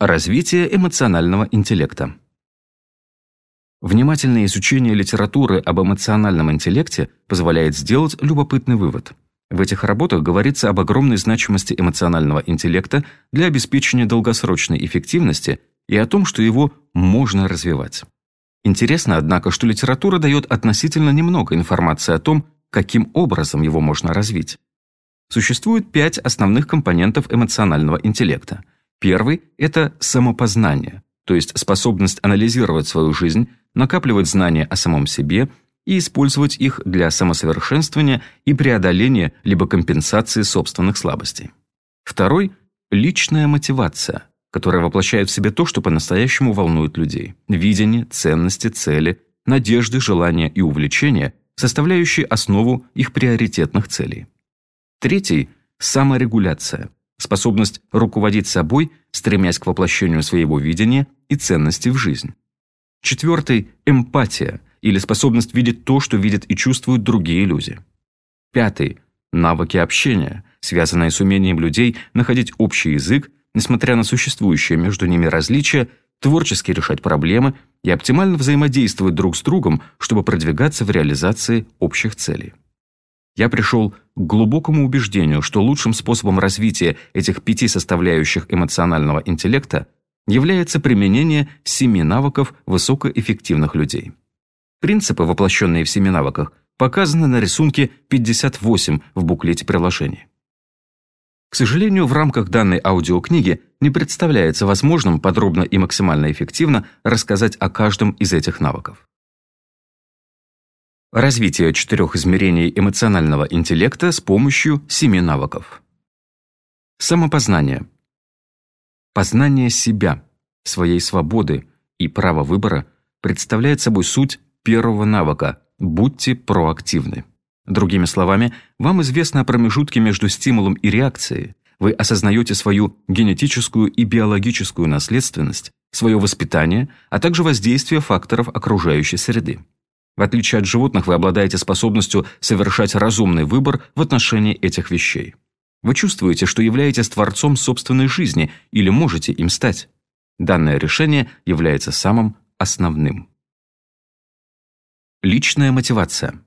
Развитие эмоционального интеллекта. Внимательное изучение литературы об эмоциональном интеллекте позволяет сделать любопытный вывод. В этих работах говорится об огромной значимости эмоционального интеллекта для обеспечения долгосрочной эффективности и о том, что его можно развивать. Интересно, однако, что литература дает относительно немного информации о том, каким образом его можно развить. Существует пять основных компонентов эмоционального интеллекта. Первый – это самопознание, то есть способность анализировать свою жизнь, накапливать знания о самом себе и использовать их для самосовершенствования и преодоления либо компенсации собственных слабостей. Второй – личная мотивация, которая воплощает в себе то, что по-настоящему волнует людей. Видение, ценности, цели, надежды, желания и увлечения, составляющие основу их приоритетных целей. Третий – саморегуляция, способность руководить собой, стремясь к воплощению своего видения и ценностей в жизнь. Четвертый – эмпатия, или способность видеть то, что видят и чувствуют другие люди. Пятый – навыки общения, связанные с умением людей находить общий язык, несмотря на существующие между ними различия, творчески решать проблемы и оптимально взаимодействовать друг с другом, чтобы продвигаться в реализации общих целей. Я пришел к глубокому убеждению, что лучшим способом развития этих пяти составляющих эмоционального интеллекта является применение семи навыков высокоэффективных людей. Принципы, воплощенные в семи навыках, показаны на рисунке 58 в буклете приложения. К сожалению, в рамках данной аудиокниги не представляется возможным подробно и максимально эффективно рассказать о каждом из этих навыков. Развитие четырех измерений эмоционального интеллекта с помощью семи навыков. Самопознание. Познание себя, своей свободы и права выбора представляет собой суть первого навыка «Будьте проактивны». Другими словами, вам известно о промежутке между стимулом и реакцией, вы осознаете свою генетическую и биологическую наследственность, свое воспитание, а также воздействие факторов окружающей среды. В отличие от животных, вы обладаете способностью совершать разумный выбор в отношении этих вещей. Вы чувствуете, что являетесь творцом собственной жизни или можете им стать. Данное решение является самым основным. Личная мотивация.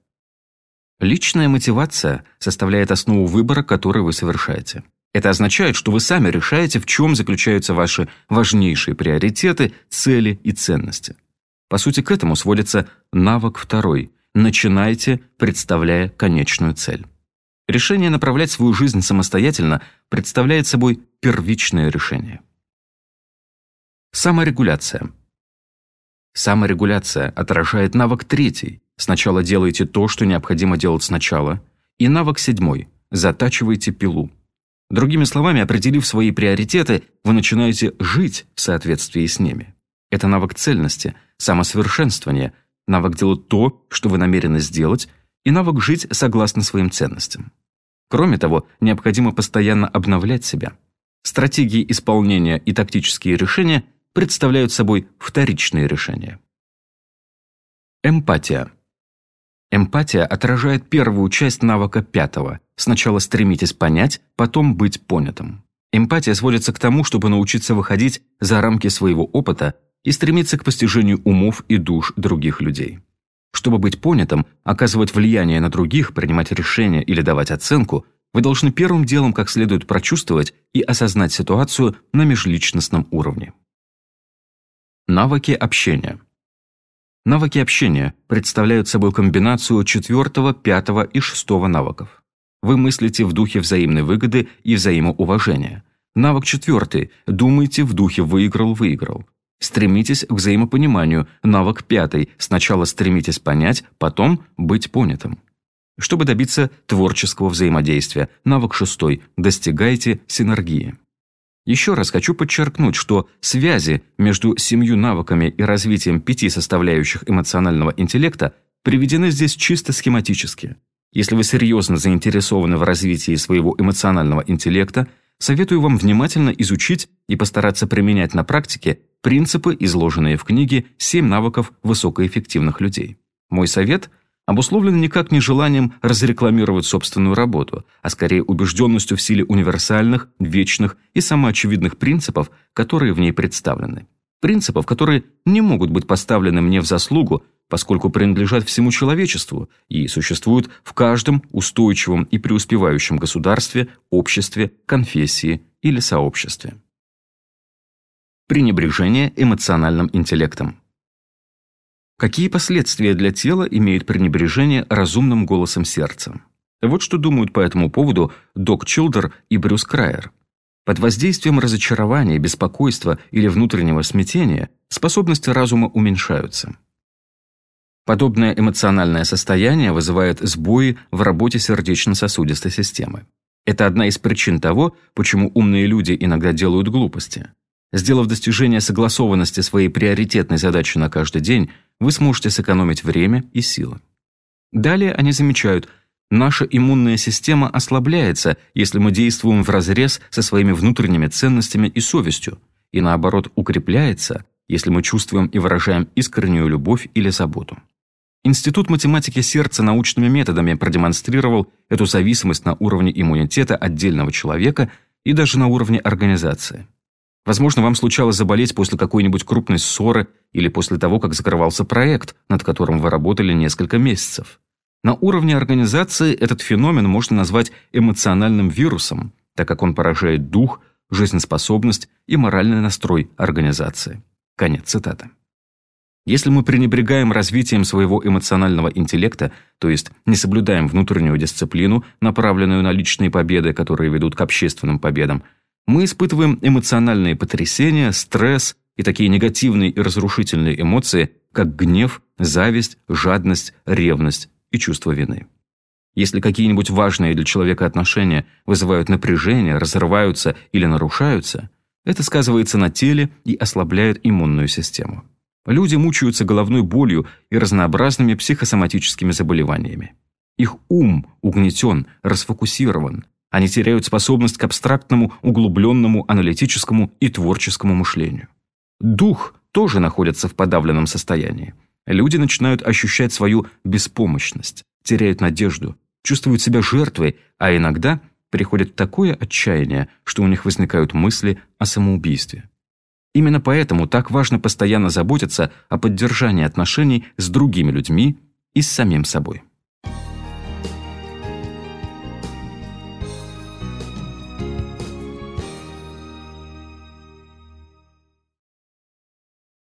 Личная мотивация составляет основу выбора, который вы совершаете. Это означает, что вы сами решаете, в чем заключаются ваши важнейшие приоритеты, цели и ценности. По сути, к этому сводится навык второй. Начинайте, представляя конечную цель. Решение направлять свою жизнь самостоятельно представляет собой первичное решение. Саморегуляция. Саморегуляция отражает навык третий. Сначала делайте то, что необходимо делать сначала. И навык седьмой. Затачивайте пилу. Другими словами, определив свои приоритеты, вы начинаете жить в соответствии с ними. Это навык цельности, самосовершенствования, навык делать то, что вы намерены сделать, и навык жить согласно своим ценностям. Кроме того, необходимо постоянно обновлять себя. Стратегии исполнения и тактические решения представляют собой вторичные решения. Эмпатия. Эмпатия отражает первую часть навыка пятого. Сначала стремитесь понять, потом быть понятым. Эмпатия сводится к тому, чтобы научиться выходить за рамки своего опыта и стремиться к постижению умов и душ других людей. Чтобы быть понятым, оказывать влияние на других, принимать решения или давать оценку, вы должны первым делом как следует прочувствовать и осознать ситуацию на межличностном уровне. Навыки общения. Навыки общения представляют собой комбинацию четвертого, пятого и шестого навыков. Вы мыслите в духе взаимной выгоды и взаимоуважения. Навык четвертый – думайте в духе «выиграл-выиграл». Стремитесь к взаимопониманию. Навык пятый. Сначала стремитесь понять, потом быть понятым. Чтобы добиться творческого взаимодействия. Навык шестой. Достигайте синергии. Еще раз хочу подчеркнуть, что связи между семью навыками и развитием пяти составляющих эмоционального интеллекта приведены здесь чисто схематически. Если вы серьезно заинтересованы в развитии своего эмоционального интеллекта, советую вам внимательно изучить и постараться применять на практике принципы, изложенные в книге «Семь навыков высокоэффективных людей». Мой совет обусловлено никак не желанием разрекламировать собственную работу, а скорее убежденностью в силе универсальных, вечных и самоочевидных принципов, которые в ней представлены. Принципов, которые не могут быть поставлены мне в заслугу, поскольку принадлежат всему человечеству и существуют в каждом устойчивом и преуспевающем государстве, обществе, конфессии или сообществе. Пренебрежение эмоциональным интеллектом. Какие последствия для тела имеет пренебрежение разумным голосом сердца? Вот что думают по этому поводу Док Чилдер и Брюс Крайер. Под воздействием разочарования, беспокойства или внутреннего смятения способности разума уменьшаются. Подобное эмоциональное состояние вызывает сбои в работе сердечно-сосудистой системы. Это одна из причин того, почему умные люди иногда делают глупости. Сделав достижение согласованности своей приоритетной задачи на каждый день, вы сможете сэкономить время и силы. Далее они замечают, наша иммунная система ослабляется, если мы действуем вразрез со своими внутренними ценностями и совестью, и наоборот укрепляется, если мы чувствуем и выражаем искреннюю любовь или заботу. Институт математики сердца научными методами продемонстрировал эту зависимость на уровне иммунитета отдельного человека и даже на уровне организации. Возможно, вам случалось заболеть после какой-нибудь крупной ссоры или после того, как закрывался проект, над которым вы работали несколько месяцев. На уровне организации этот феномен можно назвать эмоциональным вирусом, так как он поражает дух, жизнеспособность и моральный настрой организации. Конец цитаты. Если мы пренебрегаем развитием своего эмоционального интеллекта, то есть не соблюдаем внутреннюю дисциплину, направленную на личные победы, которые ведут к общественным победам, мы испытываем эмоциональные потрясения, стресс и такие негативные и разрушительные эмоции, как гнев, зависть, жадность, ревность и чувство вины. Если какие-нибудь важные для человека отношения вызывают напряжение, разрываются или нарушаются, это сказывается на теле и ослабляет иммунную систему. Люди мучаются головной болью и разнообразными психосоматическими заболеваниями. Их ум угнетен, расфокусирован, они теряют способность к абстрактному, углубленному, аналитическому и творческому мышлению. Дух тоже находится в подавленном состоянии. Люди начинают ощущать свою беспомощность, теряют надежду, чувствуют себя жертвой, а иногда приходят в такое отчаяние, что у них возникают мысли о самоубийстве. Именно поэтому так важно постоянно заботиться о поддержании отношений с другими людьми и с самим собой.